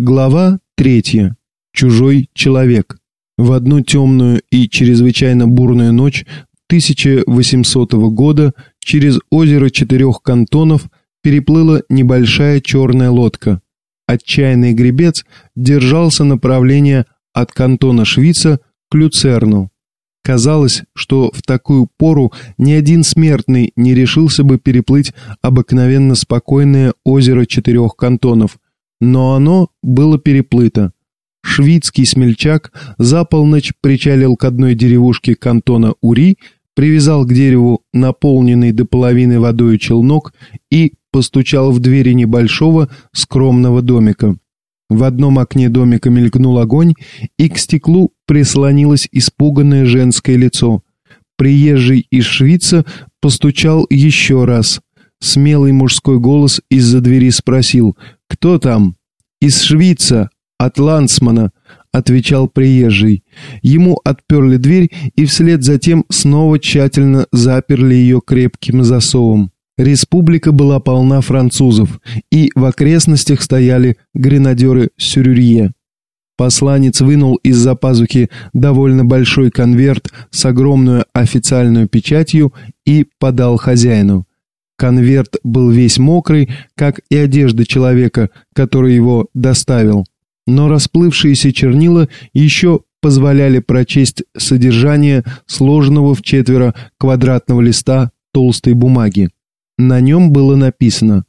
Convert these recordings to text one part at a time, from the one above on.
Глава третья. Чужой человек. В одну темную и чрезвычайно бурную ночь 1800 года через озеро четырех кантонов переплыла небольшая черная лодка. Отчаянный гребец держался направления от кантона Швица к Люцерну. Казалось, что в такую пору ни один смертный не решился бы переплыть обыкновенно спокойное озеро четырех кантонов – но оно было переплыто. Швидский смельчак за полночь причалил к одной деревушке кантона Ури, привязал к дереву наполненный до половины водой челнок и постучал в двери небольшого скромного домика. В одном окне домика мелькнул огонь, и к стеклу прислонилось испуганное женское лицо. Приезжий из Швейца постучал еще раз. Смелый мужской голос из-за двери спросил «Кто там?» «Из Швейца, от Лансмана», — отвечал приезжий. Ему отперли дверь и вслед за тем снова тщательно заперли ее крепким засовом. Республика была полна французов, и в окрестностях стояли гренадеры Сюрюрье. Посланец вынул из-за пазухи довольно большой конверт с огромной официальной печатью и подал хозяину. Конверт был весь мокрый, как и одежда человека, который его доставил. Но расплывшиеся чернила еще позволяли прочесть содержание сложенного в четверо квадратного листа толстой бумаги. На нем было написано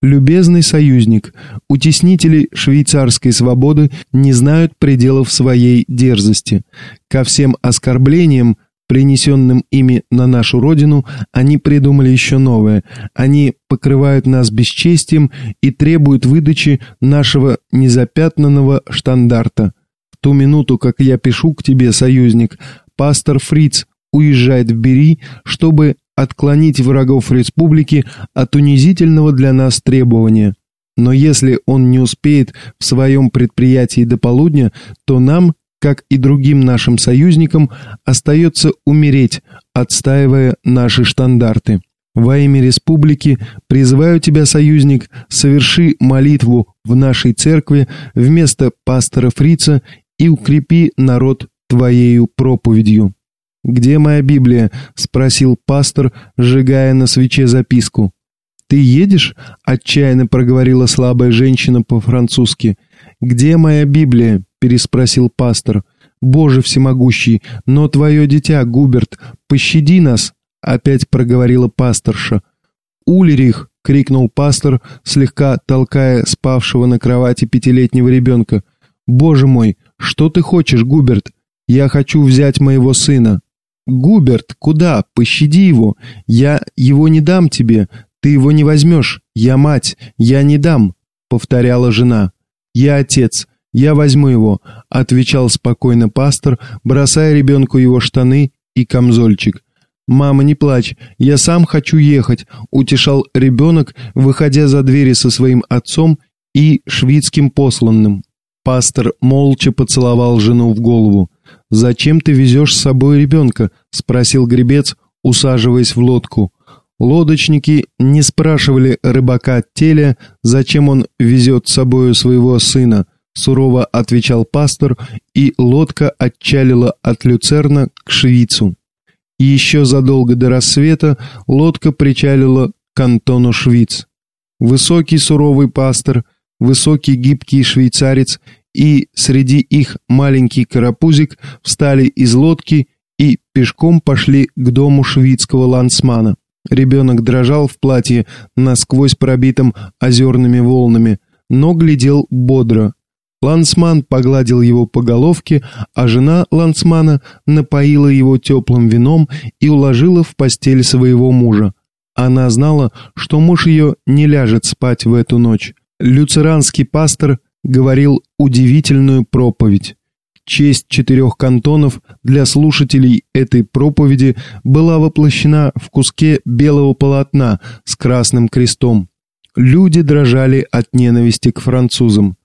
«Любезный союзник, утеснители швейцарской свободы не знают пределов своей дерзости. Ко всем оскорблениям, принесенным ими на нашу родину, они придумали еще новое. Они покрывают нас бесчестием и требуют выдачи нашего незапятнанного штандарта. В ту минуту, как я пишу к тебе, союзник, пастор Фриц уезжает в Бери, чтобы отклонить врагов республики от унизительного для нас требования. Но если он не успеет в своем предприятии до полудня, то нам, как и другим нашим союзникам, остается умереть, отстаивая наши штандарты. Во имя республики призываю тебя, союзник, соверши молитву в нашей церкви вместо пастора Фрица и укрепи народ твоею проповедью. «Где моя Библия?» — спросил пастор, сжигая на свече записку. «Ты едешь?» — отчаянно проговорила слабая женщина по-французски. «Где моя Библия?» Переспросил пастор. «Боже всемогущий, но твое дитя, Губерт, пощади нас!» Опять проговорила пасторша. «Ульрих!» — крикнул пастор, слегка толкая спавшего на кровати пятилетнего ребенка. «Боже мой, что ты хочешь, Губерт? Я хочу взять моего сына». «Губерт, куда? Пощади его! Я его не дам тебе! Ты его не возьмешь! Я мать! Я не дам!» — повторяла жена. «Я отец! «Я возьму его», — отвечал спокойно пастор, бросая ребенку его штаны и камзольчик. «Мама, не плачь, я сам хочу ехать», — утешал ребенок, выходя за двери со своим отцом и шведским посланным. Пастор молча поцеловал жену в голову. «Зачем ты везешь с собой ребенка?» — спросил гребец, усаживаясь в лодку. Лодочники не спрашивали рыбака Теля, зачем он везет с собою своего сына — сурово отвечал пастор, и лодка отчалила от Люцерна к Швейцу. И еще задолго до рассвета лодка причалила к Антону Швиц. Высокий суровый пастор, высокий гибкий швейцарец и среди их маленький карапузик встали из лодки и пешком пошли к дому шведского лансмана. Ребенок дрожал в платье, насквозь пробитом озерными волнами, но глядел бодро, Лансман погладил его по головке, а жена Лансмана напоила его теплым вином и уложила в постель своего мужа. Она знала, что муж ее не ляжет спать в эту ночь. Люцеранский пастор говорил удивительную проповедь. Честь четырех кантонов для слушателей этой проповеди была воплощена в куске белого полотна с красным крестом. Люди дрожали от ненависти к французам.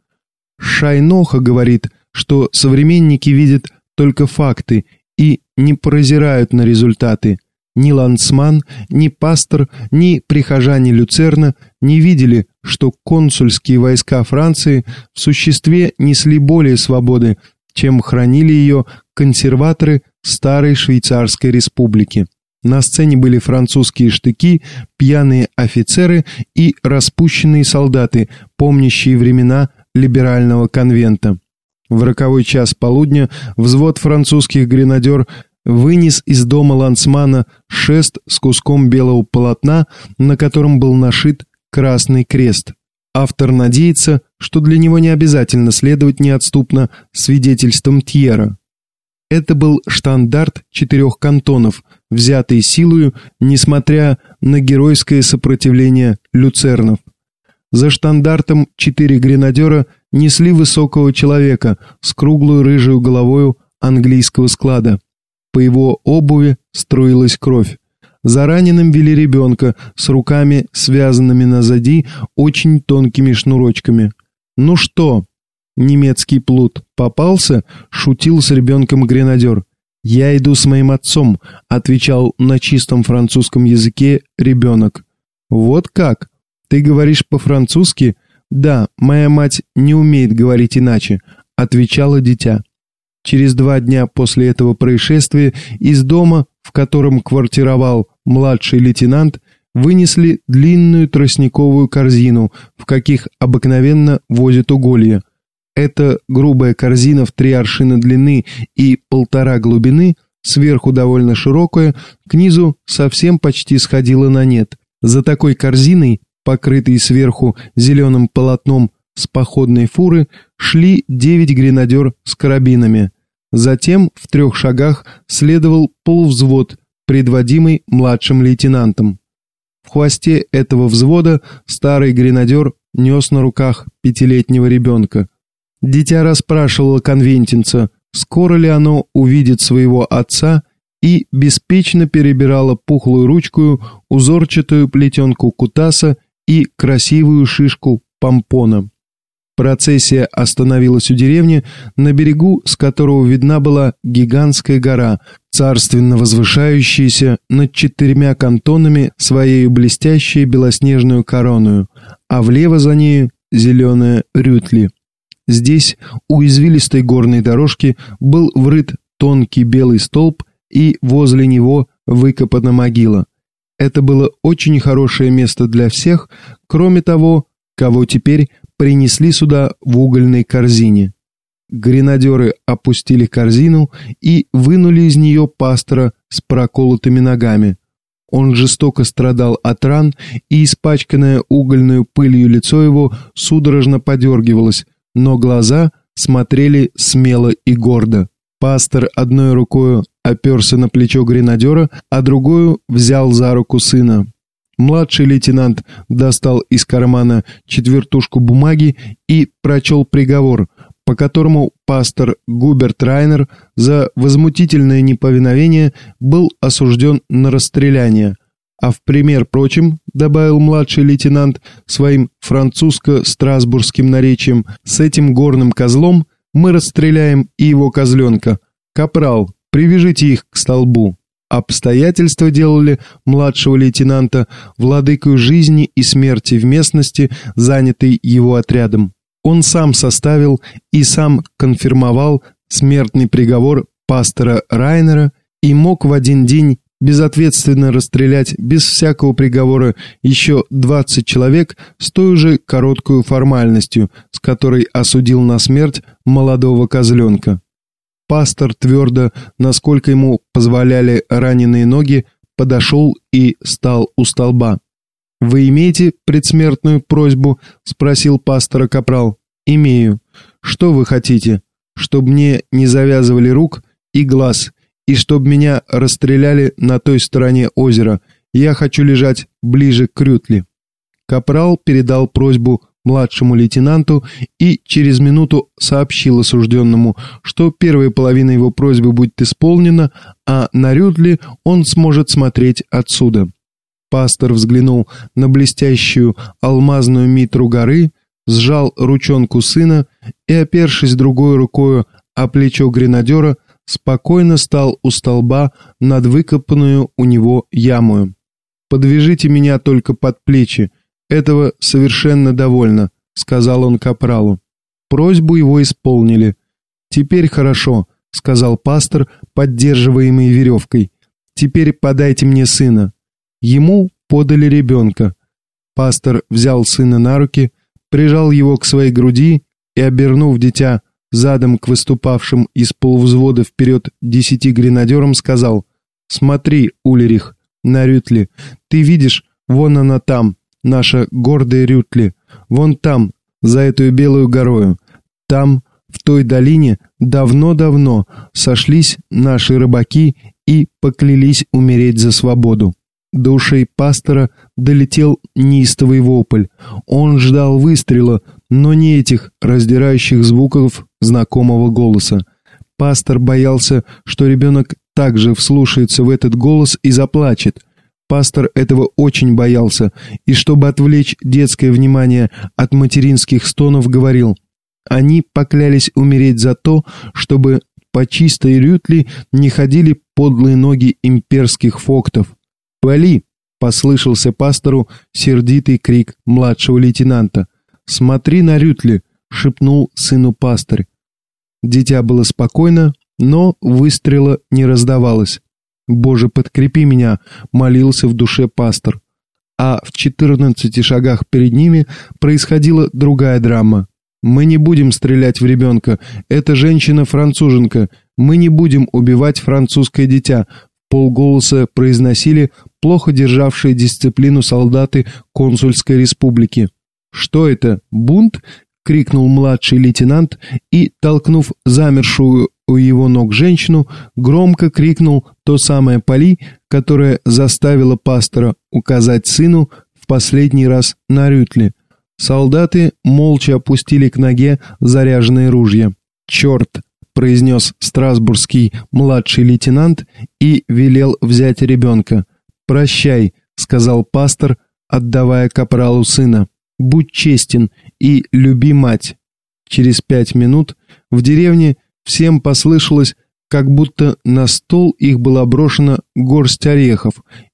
Шайноха говорит, что современники видят только факты и не прозирают на результаты. Ни лансман, ни пастор, ни прихожане Люцерна не видели, что консульские войска Франции в существе несли более свободы, чем хранили ее консерваторы Старой Швейцарской Республики. На сцене были французские штыки, пьяные офицеры и распущенные солдаты, помнящие времена либерального конвента. В роковой час полудня взвод французских гренадер вынес из дома лансмана шест с куском белого полотна, на котором был нашит красный крест. Автор надеется, что для него не обязательно следовать неотступно свидетельствам Тьера. Это был штандарт четырех кантонов, взятый силою, несмотря на геройское сопротивление люцернов. За штандартом четыре гренадера несли высокого человека с круглой рыжей головою английского склада. По его обуви струилась кровь. За раненым вели ребенка с руками, связанными назади очень тонкими шнурочками. «Ну что?» Немецкий плут попался, шутил с ребенком гренадер. «Я иду с моим отцом», — отвечал на чистом французском языке ребенок. «Вот как? Ты говоришь по-французски?» «Да, моя мать не умеет говорить иначе», — отвечало дитя. Через два дня после этого происшествия из дома, в котором квартировал младший лейтенант, вынесли длинную тростниковую корзину, в каких обыкновенно возят уголья. Эта грубая корзина в три аршина длины и полтора глубины, сверху довольно широкая, к низу совсем почти сходила на нет. За такой корзиной, покрытой сверху зеленым полотном с походной фуры, шли девять гренадер с карабинами. Затем в трех шагах следовал полувзвод, предводимый младшим лейтенантом. В хвосте этого взвода старый гренадер нес на руках пятилетнего ребенка. Дитя расспрашивало конвентинца, скоро ли оно увидит своего отца, и беспечно перебирала пухлую ручкую, узорчатую плетенку кутаса и красивую шишку помпона. Процессия остановилась у деревни, на берегу с которого видна была гигантская гора, царственно возвышающаяся над четырьмя кантонами своей блестящей белоснежную короную, а влево за нею зеленая рютли. Здесь у извилистой горной дорожки был врыт тонкий белый столб, и возле него выкопана могила. Это было очень хорошее место для всех, кроме того, кого теперь принесли сюда в угольной корзине. Гренадеры опустили корзину и вынули из нее пастора с проколотыми ногами. Он жестоко страдал от ран, и испачканное угольную пылью лицо его судорожно подергивалось, но глаза смотрели смело и гордо. Пастор одной рукой оперся на плечо гренадера, а другую взял за руку сына. Младший лейтенант достал из кармана четвертушку бумаги и прочел приговор, по которому пастор Губерт Райнер за возмутительное неповиновение был осужден на расстреляние, а в пример прочим, добавил младший лейтенант своим французско-страсбургским наречием, с этим горным козлом мы расстреляем и его козленка. Капрал, привяжите их к столбу. Обстоятельства делали младшего лейтенанта владыкой жизни и смерти в местности, занятой его отрядом. Он сам составил и сам конфирмовал смертный приговор пастора Райнера и мог в один день безответственно расстрелять без всякого приговора еще 20 человек с той же короткой формальностью, с которой осудил на смерть молодого козленка. Пастор твердо, насколько ему позволяли раненые ноги, подошел и стал у столба. «Вы имеете предсмертную просьбу?» — спросил пастора Капрал. «Имею. Что вы хотите? Чтоб мне не завязывали рук и глаз, и чтоб меня расстреляли на той стороне озера. Я хочу лежать ближе к Крютли». Капрал передал просьбу младшему лейтенанту и через минуту сообщил осужденному, что первая половина его просьбы будет исполнена, а на Рютли он сможет смотреть отсюда. Пастор взглянул на блестящую алмазную митру горы, сжал ручонку сына и, опершись другой рукою о плечо гренадера, спокойно стал у столба над выкопанную у него ямою. «Подвяжите меня только под плечи, этого совершенно довольно», — сказал он капралу. Просьбу его исполнили. «Теперь хорошо», — сказал пастор, поддерживаемый веревкой. «Теперь подайте мне сына». Ему подали ребенка. Пастор взял сына на руки, прижал его к своей груди и, обернув дитя задом к выступавшим из полувзвода вперед десяти гренадерам, сказал «Смотри, Улерих, на Рютли, ты видишь, вон она там, наша гордая Рютли, вон там, за эту белую горою, там, в той долине, давно-давно сошлись наши рыбаки и поклялись умереть за свободу. До ушей пастора долетел неистовый вопль. Он ждал выстрела, но не этих раздирающих звуков знакомого голоса. Пастор боялся, что ребенок также вслушается в этот голос и заплачет. Пастор этого очень боялся, и чтобы отвлечь детское внимание от материнских стонов, говорил, «Они поклялись умереть за то, чтобы по чистой рютли не ходили подлые ноги имперских фоктов». «Пали!» — послышался пастору сердитый крик младшего лейтенанта. «Смотри на Рютли!» — шепнул сыну пастырь. Дитя было спокойно, но выстрела не раздавалось. «Боже, подкрепи меня!» — молился в душе пастор. А в четырнадцати шагах перед ними происходила другая драма. «Мы не будем стрелять в ребенка. Это женщина-француженка. Мы не будем убивать французское дитя полголоса произносили плохо державшие дисциплину солдаты консульской республики. «Что это? Бунт?» — крикнул младший лейтенант и, толкнув замершую у его ног женщину, громко крикнул то самое Поли, которое заставило пастора указать сыну в последний раз на Рютле. Солдаты молча опустили к ноге заряженные ружья. «Черт!» — произнес страсбургский младший лейтенант и велел взять ребенка. «Прощай», — сказал пастор, отдавая капралу сына. «Будь честен и люби мать». Через пять минут в деревне всем послышалось, как будто на стол их была брошена горсть орехов,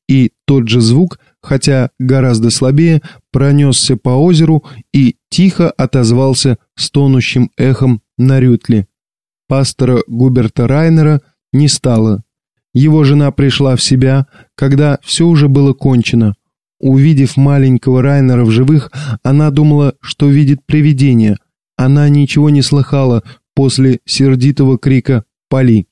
и тот же звук, хотя гораздо слабее, пронесся по озеру и тихо отозвался стонущим эхом на рютле. Пастора Губерта Райнера не стало. Его жена пришла в себя, когда все уже было кончено. Увидев маленького Райнера в живых, она думала, что видит привидение. Она ничего не слыхала после сердитого крика «Пали!».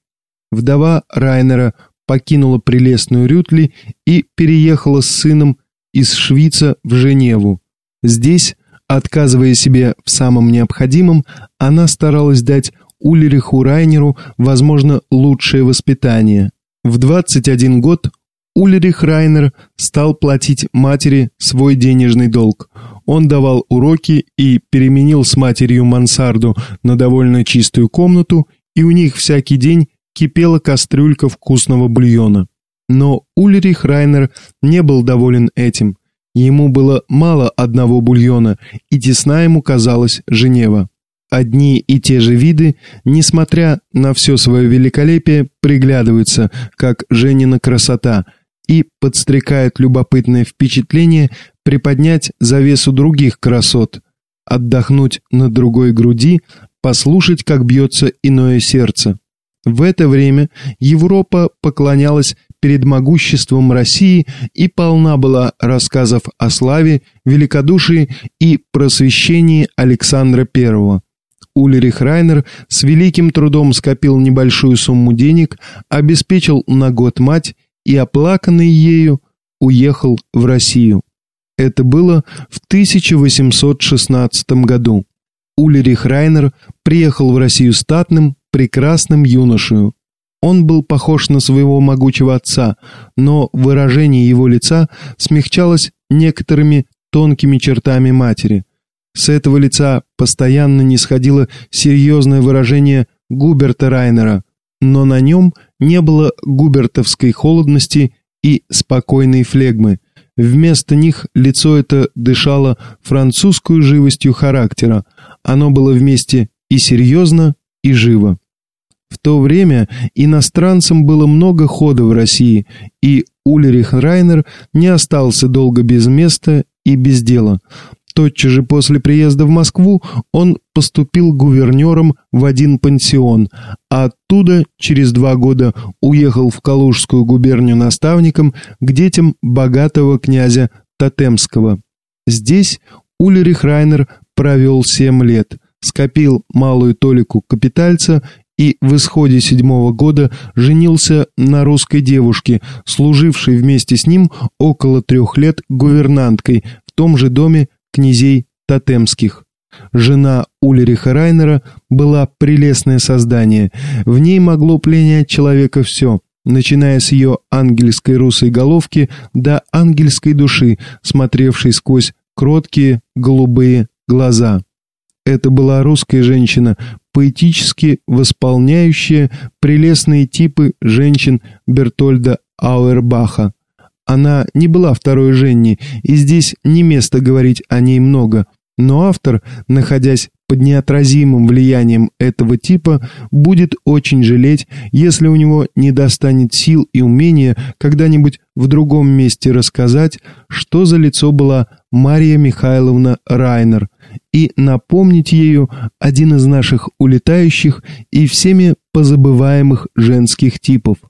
Вдова Райнера покинула прелестную Рютли и переехала с сыном из Швейца в Женеву. Здесь, отказывая себе в самом необходимом, она старалась дать Ульриху Райнеру, возможно, лучшее воспитание. В 21 год Ульрих Райнер стал платить матери свой денежный долг. Он давал уроки и переменил с матерью мансарду на довольно чистую комнату, и у них всякий день кипела кастрюлька вкусного бульона. Но Ульрих Райнер не был доволен этим. Ему было мало одного бульона, и тесна ему казалась Женева. Одни и те же виды, несмотря на все свое великолепие, приглядываются, как Женина красота, и подстрекают любопытное впечатление приподнять завесу других красот, отдохнуть на другой груди, послушать, как бьется иное сердце. В это время Европа поклонялась перед могуществом России и полна была рассказов о славе, великодушии и просвещении Александра I. Ульрих Райнер с великим трудом скопил небольшую сумму денег, обеспечил на год мать и, оплаканный ею, уехал в Россию. Это было в 1816 году. Ульрих Райнер приехал в Россию статным, прекрасным юношею. Он был похож на своего могучего отца, но выражение его лица смягчалось некоторыми тонкими чертами матери – с этого лица постоянно не сходило серьезное выражение Губерта Райнера, но на нем не было губертовской холодности и спокойной флегмы. Вместо них лицо это дышало французскую живостью характера. Оно было вместе и серьезно, и живо. В то время иностранцам было много хода в России, и Ульрих Райнер не остался долго без места и без дела. Тотчас же после приезда в Москву он поступил гувернером в один пансион, а оттуда через два года уехал в Калужскую губернию наставником к детям богатого князя Тотемского. Здесь Ульрих Райнер провел семь лет, скопил малую толику капитальца и в исходе седьмого года женился на русской девушке, служившей вместе с ним около трех лет гувернанткой в том же доме, князей Тотемских. Жена Ульриха Райнера была прелестное создание. В ней могло пленять человека все, начиная с ее ангельской русой головки до ангельской души, смотревшей сквозь кроткие голубые глаза. Это была русская женщина, поэтически восполняющая прелестные типы женщин Бертольда Ауэрбаха. Она не была второй Женни, и здесь не место говорить о ней много, но автор, находясь под неотразимым влиянием этого типа, будет очень жалеть, если у него не достанет сил и умения когда-нибудь в другом месте рассказать, что за лицо была Мария Михайловна Райнер, и напомнить ею один из наших улетающих и всеми позабываемых женских типов –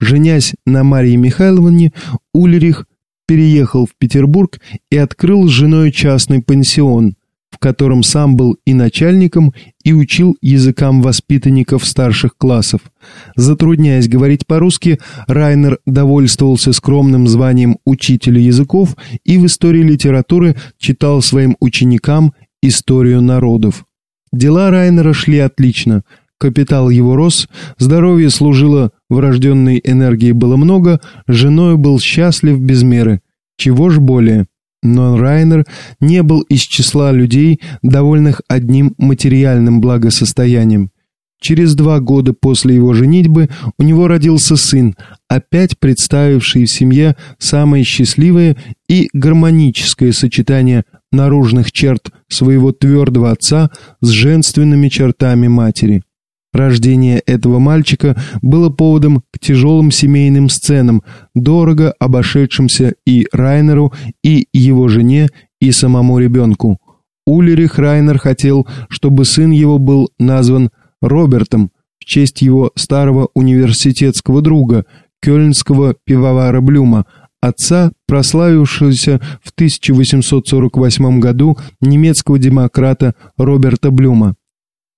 Женясь на Марии Михайловне, Ульрих переехал в Петербург и открыл с женой частный пансион, в котором сам был и начальником, и учил языкам воспитанников старших классов. Затрудняясь говорить по-русски, Райнер довольствовался скромным званием учителя языков и в истории литературы читал своим ученикам историю народов. Дела Райнера шли отлично – Капитал его рос, здоровье служило, врожденной энергии было много, женой был счастлив без меры. Чего ж более? Но Райнер не был из числа людей, довольных одним материальным благосостоянием. Через два года после его женитьбы у него родился сын, опять представивший в семье самое счастливое и гармоническое сочетание наружных черт своего твердого отца с женственными чертами матери. Рождение этого мальчика было поводом к тяжелым семейным сценам, дорого обошедшимся и Райнеру, и его жене, и самому ребенку. Улерих Райнер хотел, чтобы сын его был назван Робертом в честь его старого университетского друга, кёльнского пивовара Блюма, отца, прославившегося в 1848 году немецкого демократа Роберта Блюма.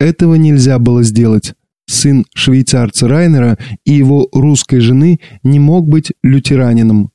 Этого нельзя было сделать. Сын швейцарца Райнера и его русской жены не мог быть лютеранином.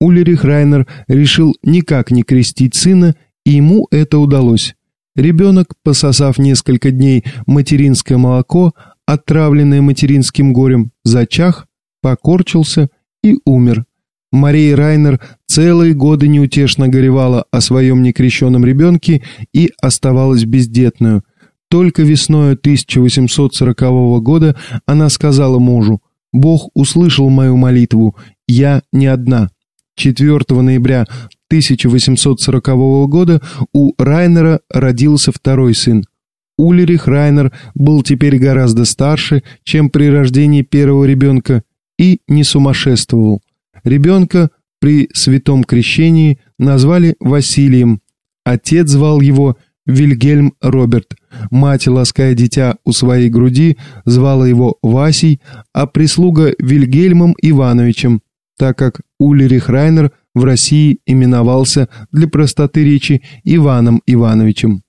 Ульрих Райнер решил никак не крестить сына, и ему это удалось. Ребенок, пососав несколько дней материнское молоко, отравленное материнским горем, зачах, покорчился и умер. Мария Райнер целые годы неутешно горевала о своем некрещенном ребенке и оставалась бездетную. Только весной 1840 года она сказала мужу, «Бог услышал мою молитву, я не одна». 4 ноября 1840 года у Райнера родился второй сын. Ульрих Райнер был теперь гораздо старше, чем при рождении первого ребенка, и не сумасшествовал. Ребенка при святом крещении назвали Василием. Отец звал его Вильгельм Роберт. Мать, лаская дитя у своей груди, звала его Васей, а прислуга Вильгельмом Ивановичем, так как Ульрих Райнер в России именовался для простоты речи Иваном Ивановичем.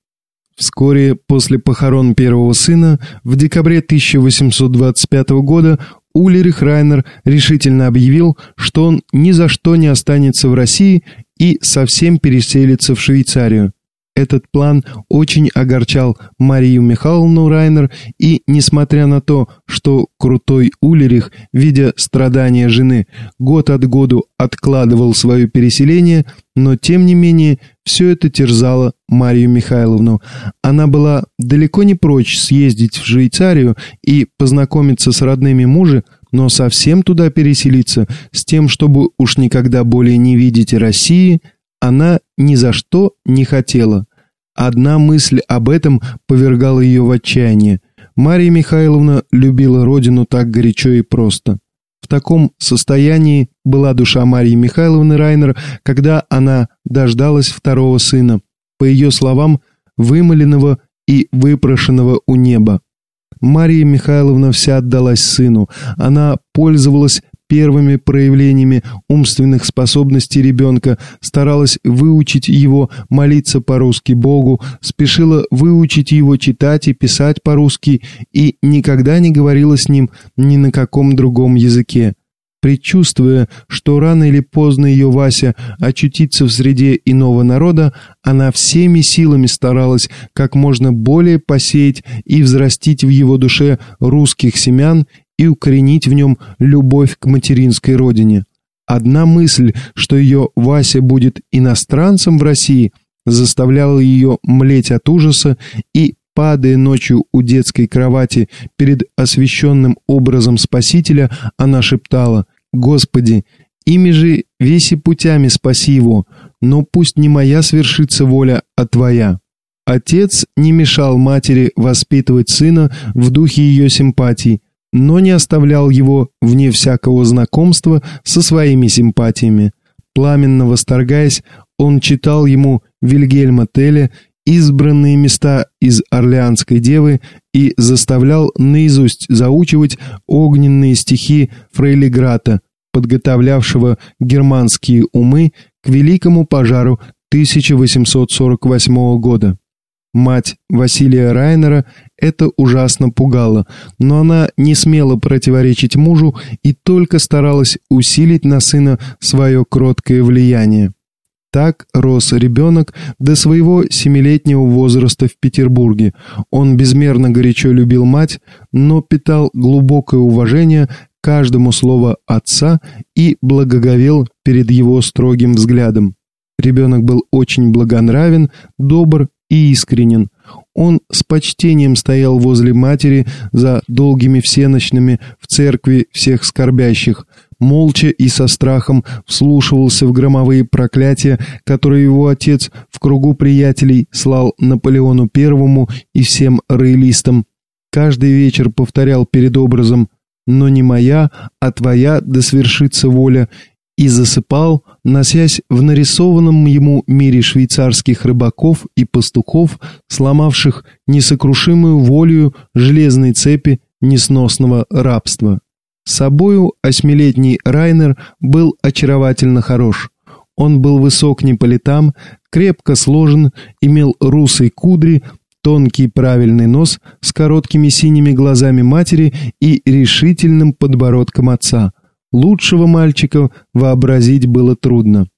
Вскоре после похорон первого сына, в декабре 1825 года, Ульрих Райнер решительно объявил, что он ни за что не останется в России и совсем переселится в Швейцарию. Этот план очень огорчал Марию Михайловну Райнер, и, несмотря на то, что крутой Улерих, видя страдания жены, год от году откладывал свое переселение, но, тем не менее, все это терзало Марию Михайловну. Она была далеко не прочь съездить в Швейцарию и познакомиться с родными мужа, но совсем туда переселиться, с тем, чтобы уж никогда более не видеть России, она ни за что не хотела. Одна мысль об этом повергала ее в отчаяние. Мария Михайловна любила родину так горячо и просто. В таком состоянии была душа Марии Михайловны Райнер, когда она дождалась второго сына, по ее словам, вымоленного и выпрошенного у неба. Мария Михайловна вся отдалась сыну. Она пользовалась первыми проявлениями умственных способностей ребенка, старалась выучить его молиться по-русски Богу, спешила выучить его читать и писать по-русски и никогда не говорила с ним ни на каком другом языке. Предчувствуя, что рано или поздно ее Вася очутится в среде иного народа, она всеми силами старалась как можно более посеять и взрастить в его душе русских семян и укоренить в нем любовь к материнской родине. Одна мысль, что ее Вася будет иностранцем в России, заставляла ее млеть от ужаса и, падая ночью у детской кровати перед освященным образом Спасителя, она шептала «Господи, ими же веси путями спаси его, но пусть не моя свершится воля, а твоя». Отец не мешал матери воспитывать сына в духе ее симпатий, но не оставлял его вне всякого знакомства со своими симпатиями. Пламенно восторгаясь, он читал ему Вильгельма Теля избранные места из Орлеанской девы и заставлял наизусть заучивать огненные стихи Фрейлиграта, подготовлявшего германские умы к великому пожару 1848 года. Мать Василия Райнера это ужасно пугало, но она не смела противоречить мужу и только старалась усилить на сына свое кроткое влияние. Так рос ребенок до своего семилетнего возраста в Петербурге. Он безмерно горячо любил мать, но питал глубокое уважение каждому слову отца и благоговел перед его строгим взглядом. Ребенок был очень благонравен, добр и искренен. Он с почтением стоял возле матери за долгими всеночными в церкви всех скорбящих, молча и со страхом вслушивался в громовые проклятия, которые его отец в кругу приятелей слал Наполеону Первому и всем роялистам. Каждый вечер повторял перед образом «Но не моя, а твоя да свершится воля», и засыпал, носясь в нарисованном ему мире швейцарских рыбаков и пастухов, сломавших несокрушимую волю железной цепи несносного рабства. Собою осьмилетний Райнер был очаровательно хорош. Он был высок не по летам, крепко сложен, имел русые кудри, тонкий правильный нос с короткими синими глазами матери и решительным подбородком отца – Лучшего мальчика вообразить было трудно.